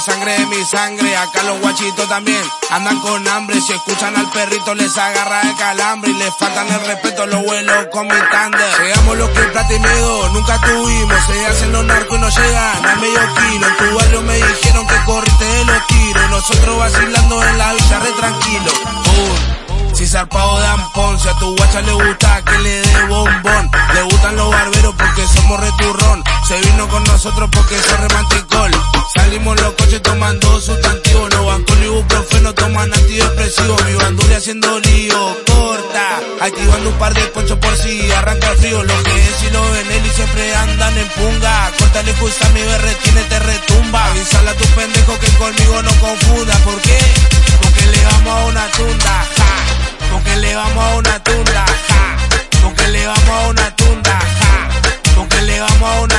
sangre de mi sangre. Acá los guachitos también andan con hambre. Si escuchan al perrito les agarra el calambre y les faltan el respeto, los vuelos con mi tándem. Llegamos los que plata y miedo nunca tuvimos. Se hacen los narcos y no llegan a medio kilo. En tu barrio me dijeron que corriste de los tiros. Nosotros vacilando en la villa re tranquilo. Si zarpado de ampón, si a tu guacha le gusta que le dé bombón. Le gustan los barberos porque somos returrón. Se vino con nosotros porque es romanticol. Salimos los coches tomando sustantivos. Los bancos ibuprofeno toman antidepresivos. Mi bandurria haciendo lío, corta. Activando un par de conchos por si arranca frío. Los que es y lo ven él y siempre andan en punga. Córtale justa mi berretín te retumba. Avisale a tu pendejo que conmigo no confunda. ¿Por qué? Porque le vamos a una tunda, ja. Porque le vamos a una tunda, ja. Porque le vamos a una